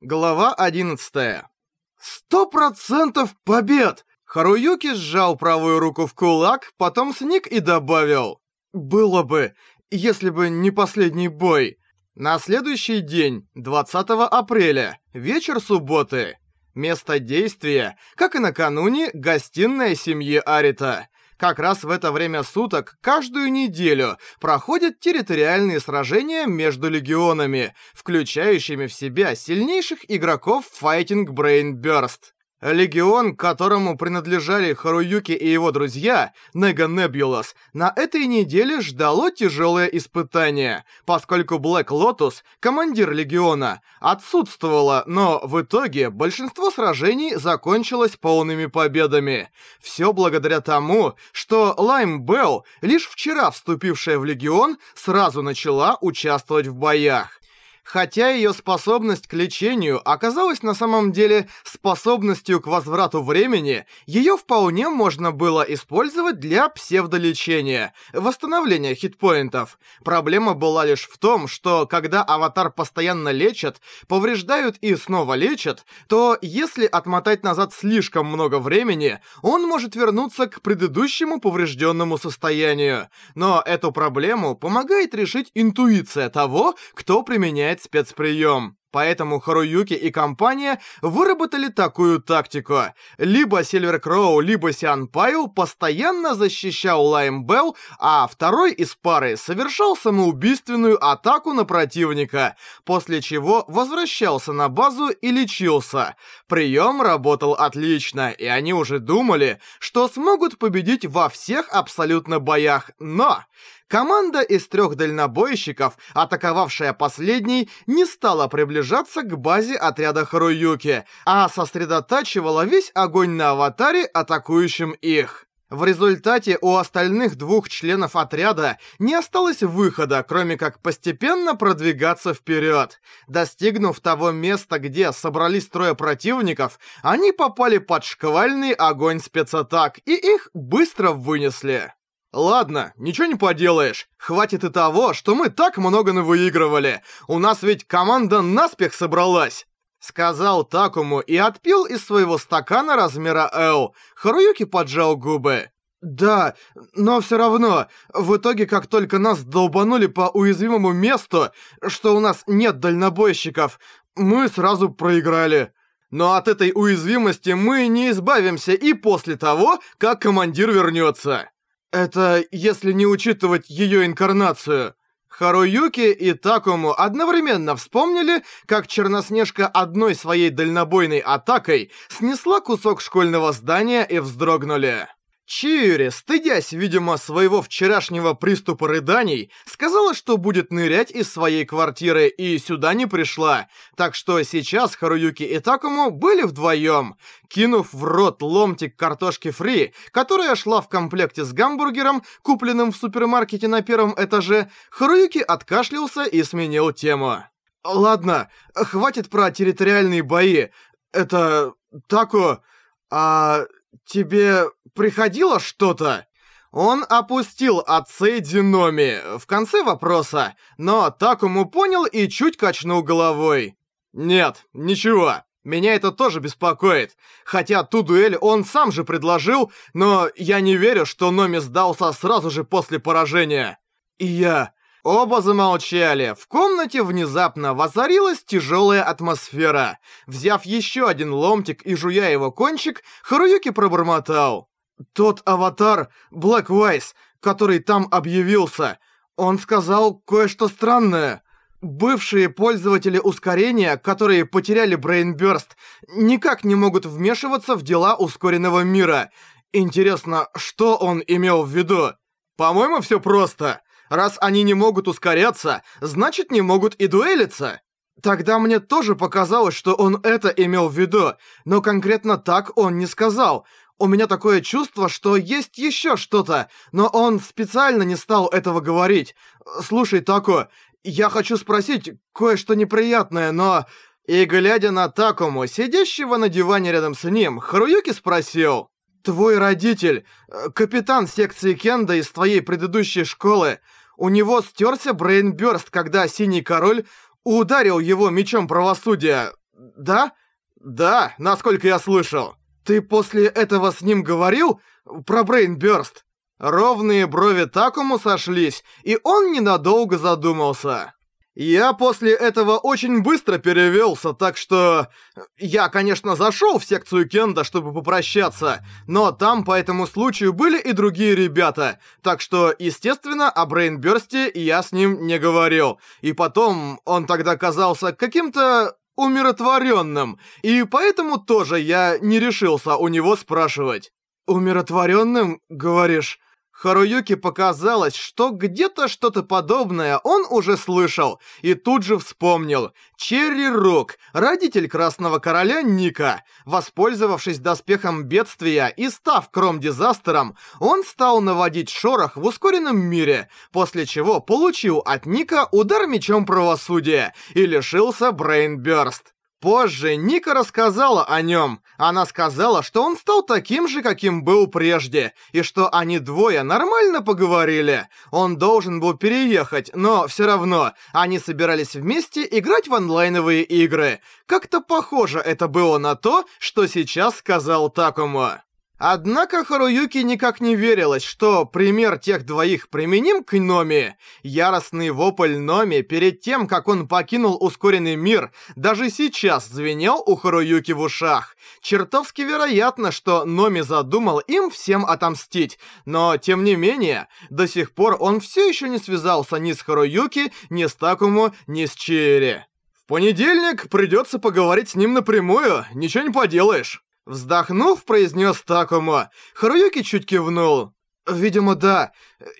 Глава 11. «Сто процентов побед!» Харуюки сжал правую руку в кулак, потом сник и добавил. «Было бы, если бы не последний бой». На следующий день, 20 апреля, вечер субботы. Место действия, как и накануне, гостиная семьи Арита. Как раз в это время суток каждую неделю проходят территориальные сражения между легионами, включающими в себя сильнейших игроков Fighting Brain Burst. Легион, которому принадлежали Харуюки и его друзья, Нега Небулас, на этой неделе ждало тяжелое испытание, поскольку Блэк Лотус, командир Легиона, отсутствовала, но в итоге большинство сражений закончилось полными победами. Все благодаря тому, что Лайм Белл, лишь вчера вступившая в Легион, сразу начала участвовать в боях. Хотя ее способность к лечению оказалась на самом деле способностью к возврату времени, ее вполне можно было использовать для псевдолечения, восстановления хитпоинтов. Проблема была лишь в том, что когда аватар постоянно лечат, повреждают и снова лечат, то если отмотать назад слишком много времени, он может вернуться к предыдущему поврежденному состоянию. Но эту проблему помогает решить интуиция того, кто применяет применять спецприем. Поэтому Харуюки и компания выработали такую тактику. Либо Сильвер Кроу, либо Сиан Пайл постоянно защищал Лайм Белл, а второй из пары совершал самоубийственную атаку на противника, после чего возвращался на базу и лечился. Прием работал отлично, и они уже думали, что смогут победить во всех абсолютно боях, но... Команда из трех дальнобойщиков, атаковавшая последний, не стала приближаться к базе отряда Харуюки, а сосредотачивала весь огонь на аватаре, атакующем их. В результате у остальных двух членов отряда не осталось выхода, кроме как постепенно продвигаться вперед. Достигнув того места, где собрались трое противников, они попали под шквальный огонь спецатак, и их быстро вынесли. Ладно, ничего не поделаешь. Хватит и того, что мы так много навыигрывали. У нас ведь команда наспех собралась. Сказал Такому и отпил из своего стакана размера L. Харуюки поджал губы. «Да, но все равно, в итоге, как только нас долбанули по уязвимому месту, что у нас нет дальнобойщиков, мы сразу проиграли. Но от этой уязвимости мы не избавимся и после того, как командир вернется». Это если не учитывать ее инкарнацию. Харуюки и Такому одновременно вспомнили, как Черноснежка одной своей дальнобойной атакой снесла кусок школьного здания и вздрогнули. Чиури, стыдясь, видимо, своего вчерашнего приступа рыданий, сказала, что будет нырять из своей квартиры и сюда не пришла. Так что сейчас Харуюки и Такому были вдвоем. Кинув в рот ломтик картошки фри, которая шла в комплекте с гамбургером, купленным в супермаркете на первом этаже, Харуюки откашлялся и сменил тему. «Ладно, хватит про территориальные бои. Это... Тако... А... Тебе приходило что-то?» Он опустил отцы Диноми в конце вопроса, но Такому понял и чуть качнул головой. «Нет, ничего. Меня это тоже беспокоит. Хотя ту дуэль он сам же предложил, но я не верю, что Номи сдался сразу же после поражения. И я... Оба замолчали. В комнате внезапно воцарилась тяжелая атмосфера. Взяв еще один ломтик и жуя его кончик, Харуюки пробормотал. «Тот аватар, Блэк Вайс, который там объявился, он сказал кое-что странное». Бывшие пользователи ускорения, которые потеряли Брейнбёрст, никак не могут вмешиваться в дела ускоренного мира. Интересно, что он имел в виду? По-моему, все просто. Раз они не могут ускоряться, значит не могут и дуэлиться. Тогда мне тоже показалось, что он это имел в виду, но конкретно так он не сказал. У меня такое чувство, что есть еще что-то, но он специально не стал этого говорить. Слушай, Тако, я хочу спросить кое-что неприятное, но... И глядя на Такому, сидящего на диване рядом с ним, Харуюки спросил... Твой родитель, э, капитан секции Кенда из твоей предыдущей школы, у него стерся брейнбёрст, когда Синий Король ударил его мечом правосудия. Да? Да, насколько я слышал. Ты после этого с ним говорил про Брейнбёрст? Ровные брови Такому сошлись, и он ненадолго задумался. Я после этого очень быстро перевелся, так что... Я, конечно, зашел в секцию Кенда, чтобы попрощаться, но там по этому случаю были и другие ребята, так что, естественно, о Брейнбёрсте я с ним не говорил. И потом он тогда казался каким-то умиротворенным, и поэтому тоже я не решился у него спрашивать. «Умиротворенным, говоришь?» Харуюки показалось, что где-то что-то подобное он уже слышал, и тут же вспомнил. Черри Рук, родитель Красного Короля Ника. Воспользовавшись доспехом бедствия и став кром-дизастером, он стал наводить шорох в ускоренном мире, после чего получил от Ника удар мечом правосудия и лишился Брейнбёрст. Позже Ника рассказала о нем. Она сказала, что он стал таким же, каким был прежде, и что они двое нормально поговорили. Он должен был переехать, но все равно они собирались вместе играть в онлайновые игры. Как-то похоже это было на то, что сейчас сказал Такому. Однако Харуюки никак не верилось, что пример тех двоих применим к Номи. Яростный вопль Номи перед тем, как он покинул ускоренный мир, даже сейчас звенел у Харуюки в ушах. Чертовски вероятно, что Номи задумал им всем отомстить, но тем не менее, до сих пор он все еще не связался ни с Харуюки, ни с Такому, ни с Черри. В понедельник придется поговорить с ним напрямую, ничего не поделаешь. Вздохнув, произнес Такому. Харуюки чуть кивнул. «Видимо, да.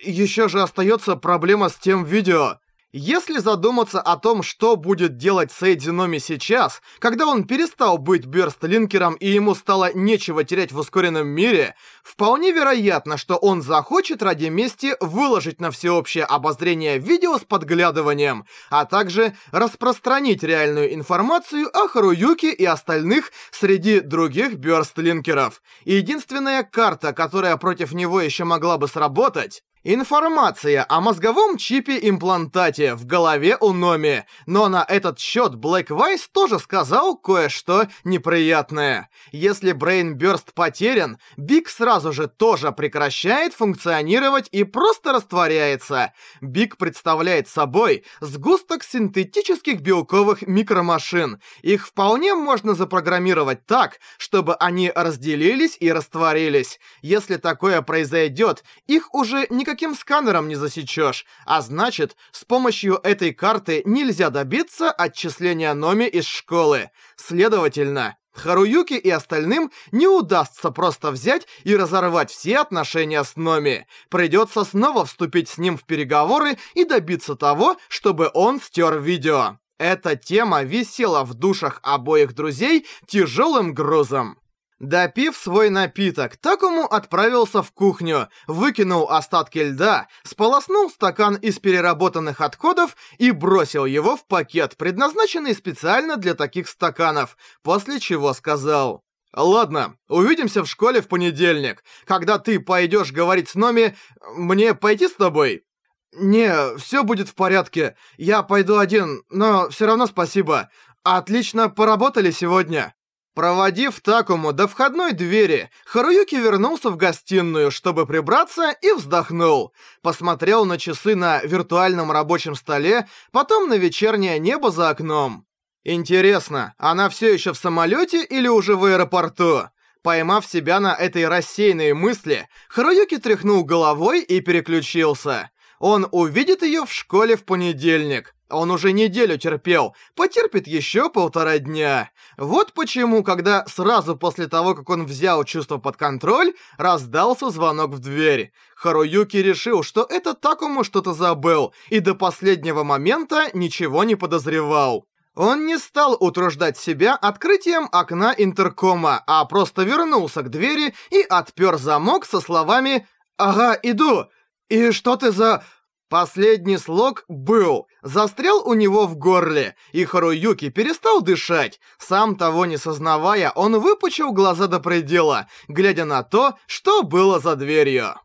Еще же остается проблема с тем видео. Если задуматься о том, что будет делать Сейдзи Номи сейчас, когда он перестал быть бёрстлинкером и ему стало нечего терять в ускоренном мире, вполне вероятно, что он захочет ради мести выложить на всеобщее обозрение видео с подглядыванием, а также распространить реальную информацию о Харуюке и остальных среди других бёрстлинкеров. Единственная карта, которая против него еще могла бы сработать, Информация о мозговом чипе-имплантате в голове у Номи, но на этот счет Блэк Вайс тоже сказал кое-что неприятное. Если Брейнбёрст потерян, Биг сразу же тоже прекращает функционировать и просто растворяется. Биг представляет собой сгусток синтетических белковых микромашин. Их вполне можно запрограммировать так, чтобы они разделились и растворились. Если такое произойдет, их уже никак никаким сканером не засечешь, а значит, с помощью этой карты нельзя добиться отчисления Номи из школы. Следовательно, Харуюки и остальным не удастся просто взять и разорвать все отношения с Номи. Придется снова вступить с ним в переговоры и добиться того, чтобы он стер видео. Эта тема висела в душах обоих друзей тяжелым грузом. Допив свой напиток, Такому отправился в кухню, выкинул остатки льда, сполоснул стакан из переработанных отходов и бросил его в пакет, предназначенный специально для таких стаканов, после чего сказал... «Ладно, увидимся в школе в понедельник. Когда ты пойдешь говорить с Номи, мне пойти с тобой?» «Не, все будет в порядке. Я пойду один, но все равно спасибо. Отлично поработали сегодня». Проводив Такому до входной двери, Харуюки вернулся в гостиную, чтобы прибраться, и вздохнул. Посмотрел на часы на виртуальном рабочем столе, потом на вечернее небо за окном. Интересно, она все еще в самолете или уже в аэропорту? Поймав себя на этой рассеянной мысли, Харуюки тряхнул головой и переключился. Он увидит ее в школе в понедельник. Он уже неделю терпел, потерпит еще полтора дня. Вот почему, когда сразу после того, как он взял чувство под контроль, раздался звонок в дверь. Харуюки решил, что это Такому что-то забыл, и до последнего момента ничего не подозревал. Он не стал утруждать себя открытием окна интеркома, а просто вернулся к двери и отпер замок со словами «Ага, иду! И что ты за...» Последний слог был, застрял у него в горле, и Харуюки перестал дышать. Сам того не сознавая, он выпучил глаза до предела, глядя на то, что было за дверью.